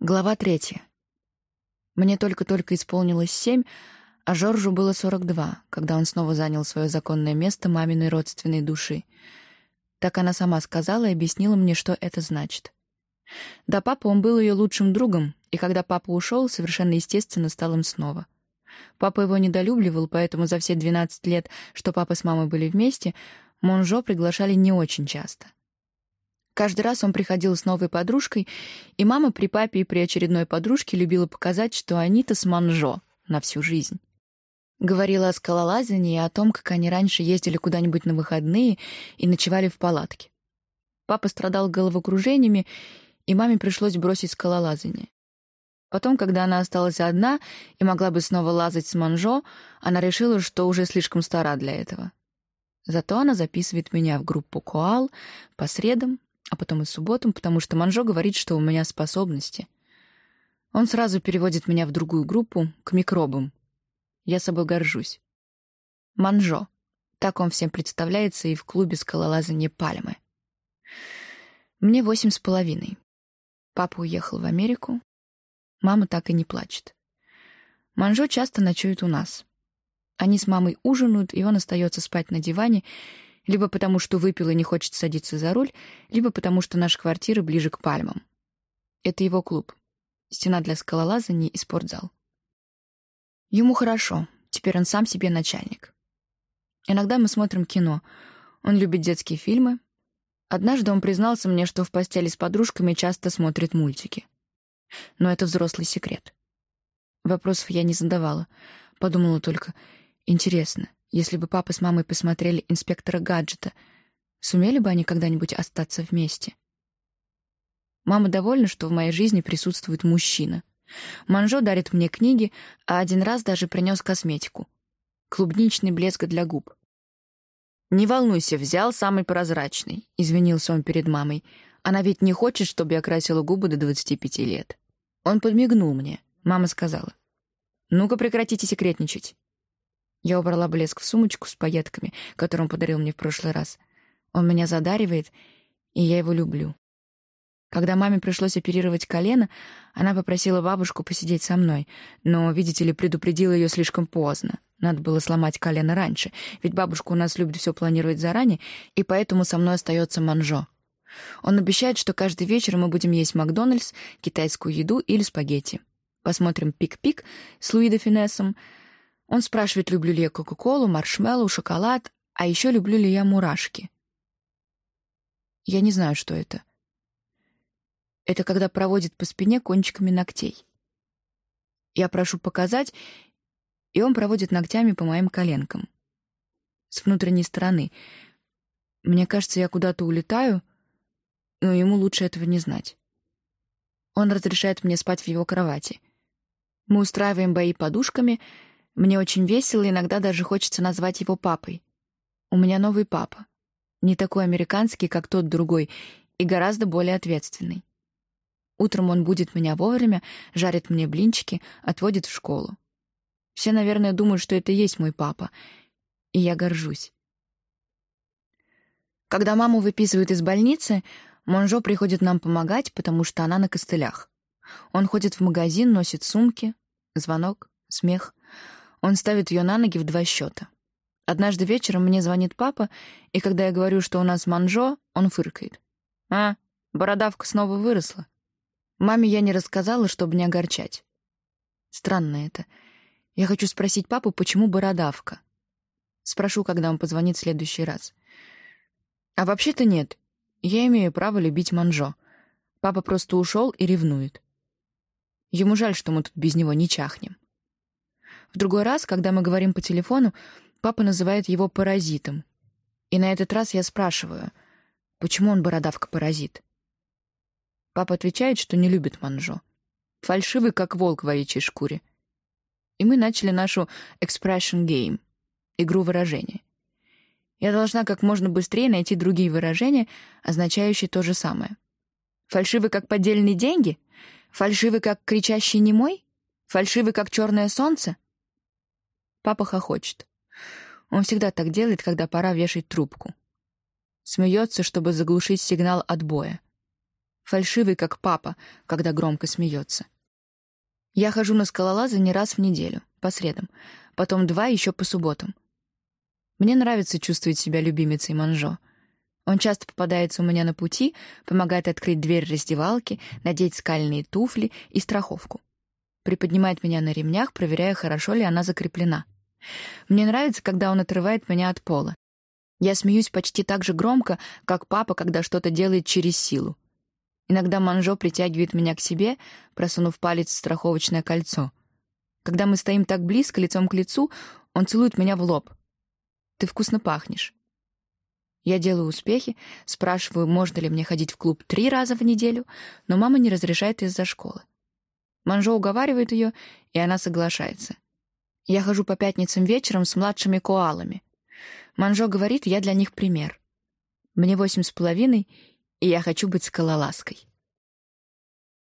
Глава третья. Мне только-только исполнилось семь, а Жоржу было сорок два, когда он снова занял свое законное место маминой родственной души. Так она сама сказала и объяснила мне, что это значит. Да, папа, он был ее лучшим другом, и когда папа ушел, совершенно естественно стал им снова. Папа его недолюбливал, поэтому за все двенадцать лет, что папа с мамой были вместе, Монжо приглашали не очень часто. Каждый раз он приходил с новой подружкой, и мама при папе и при очередной подружке любила показать, что они-то с Манжо на всю жизнь. Говорила о скалолазании и о том, как они раньше ездили куда-нибудь на выходные и ночевали в палатке. Папа страдал головокружениями, и маме пришлось бросить скалолазание. Потом, когда она осталась одна и могла бы снова лазать с Манжо, она решила, что уже слишком стара для этого. Зато она записывает меня в группу «Коал» по средам а потом и субботам, потому что Манжо говорит, что у меня способности. Он сразу переводит меня в другую группу, к микробам. Я собой горжусь. Манжо. Так он всем представляется и в клубе скалолазания Пальмы. Мне восемь с половиной. Папа уехал в Америку. Мама так и не плачет. Манжо часто ночует у нас. Они с мамой ужинают, и он остается спать на диване, либо потому, что выпил и не хочет садиться за руль, либо потому, что наша квартира ближе к пальмам. Это его клуб. Стена для скалолазания и спортзал. Ему хорошо. Теперь он сам себе начальник. Иногда мы смотрим кино. Он любит детские фильмы. Однажды он признался мне, что в постели с подружками часто смотрит мультики. Но это взрослый секрет. Вопросов я не задавала. Подумала только, интересно, если бы папа с мамой посмотрели инспектора гаджета, сумели бы они когда-нибудь остаться вместе? Мама довольна, что в моей жизни присутствует мужчина. Манжо дарит мне книги, а один раз даже принес косметику. Клубничный блеск для губ. «Не волнуйся, взял самый прозрачный», — извинился он перед мамой. «Она ведь не хочет, чтобы я красила губы до 25 лет». Он подмигнул мне. Мама сказала. «Ну-ка прекратите секретничать. Я убрала блеск в сумочку с пайетками, которую он подарил мне в прошлый раз. Он меня задаривает, и я его люблю. Когда маме пришлось оперировать колено, она попросила бабушку посидеть со мной, но, видите ли, предупредила ее слишком поздно. Надо было сломать колено раньше, ведь бабушка у нас любит все планировать заранее, и поэтому со мной остается Манжо. Он обещает, что каждый вечер мы будем есть Макдональдс, китайскую еду или спагетти. Посмотрим «Пик-пик» с Луи Финессом — он спрашивает, люблю ли я Кока-Колу, маршмеллоу, шоколад, а еще люблю ли я мурашки. Я не знаю, что это. Это когда проводит по спине кончиками ногтей. Я прошу показать, и он проводит ногтями по моим коленкам. С внутренней стороны. Мне кажется, я куда-то улетаю, но ему лучше этого не знать. Он разрешает мне спать в его кровати. Мы устраиваем бои подушками — мне очень весело, иногда даже хочется назвать его папой. У меня новый папа. Не такой американский, как тот другой, и гораздо более ответственный. Утром он будет меня вовремя, жарит мне блинчики, отводит в школу. Все, наверное, думают, что это есть мой папа, и я горжусь. Когда маму выписывают из больницы, Монжо приходит нам помогать, потому что она на костылях. Он ходит в магазин, носит сумки, звонок, смех. Он ставит ее на ноги в два счета. Однажды вечером мне звонит папа, и когда я говорю, что у нас манжо, он фыркает. «А, бородавка снова выросла». Маме я не рассказала, чтобы не огорчать. Странно это. Я хочу спросить папу, почему бородавка. Спрошу, когда он позвонит в следующий раз. А вообще-то нет. Я имею право любить манжо. Папа просто ушел и ревнует. Ему жаль, что мы тут без него не чахнем. В другой раз, когда мы говорим по телефону, папа называет его паразитом. И на этот раз я спрашиваю, почему он бородавка-паразит? Папа отвечает, что не любит манжо. Фальшивый, как волк в овечьей шкуре. И мы начали нашу expression game — игру выражения. Я должна как можно быстрее найти другие выражения, означающие то же самое. Фальшивый, как поддельные деньги? Фальшивый, как кричащий немой? Фальшивый, как черное солнце? Папа хохочет. Он всегда так делает, когда пора вешать трубку. Смеется, чтобы заглушить сигнал отбоя. фальшивый, как папа, когда громко смеется. Я хожу на скалолазы не раз в неделю, по средам, потом два еще по субботам. Мне нравится чувствовать себя любимицей Манжо. Он часто попадается у меня на пути, помогает открыть дверь раздевалки, надеть скальные туфли и страховку. Приподнимает меня на ремнях, проверяя, хорошо ли она закреплена. Мне нравится, когда он отрывает меня от пола. Я смеюсь почти так же громко, как папа, когда что-то делает через силу. Иногда Манжо притягивает меня к себе, просунув палец в страховочное кольцо. Когда мы стоим так близко, лицом к лицу, он целует меня в лоб. «Ты вкусно пахнешь». Я делаю успехи, спрашиваю, можно ли мне ходить в клуб три раза в неделю, но мама не разрешает из-за школы. Манжо уговаривает ее, и она соглашается. Я хожу по пятницам вечером с младшими коалами. Манжо говорит, я для них пример. Мне восемь с половиной, и я хочу быть скалолазкой.